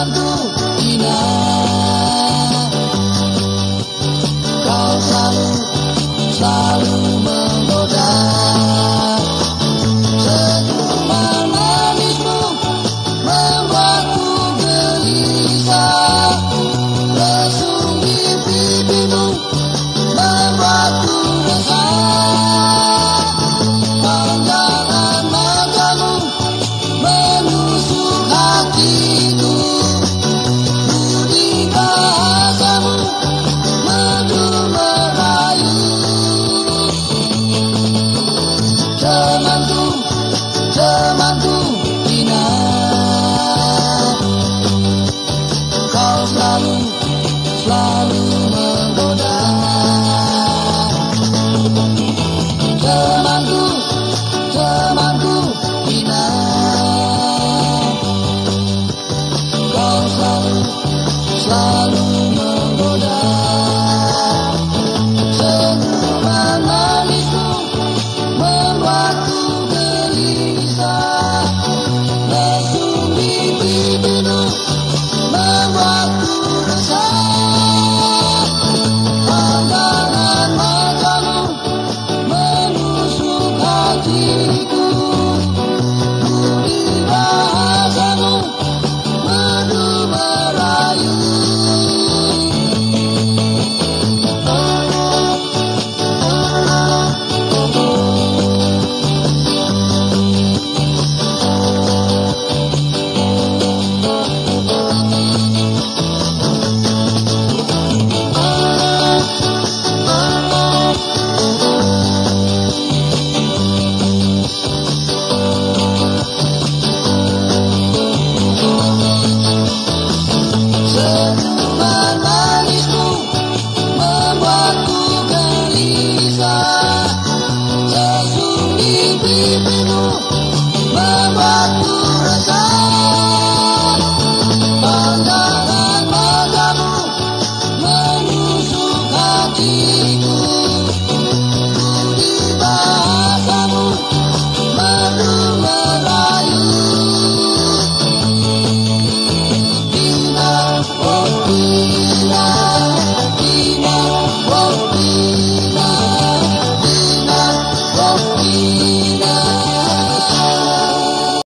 I'm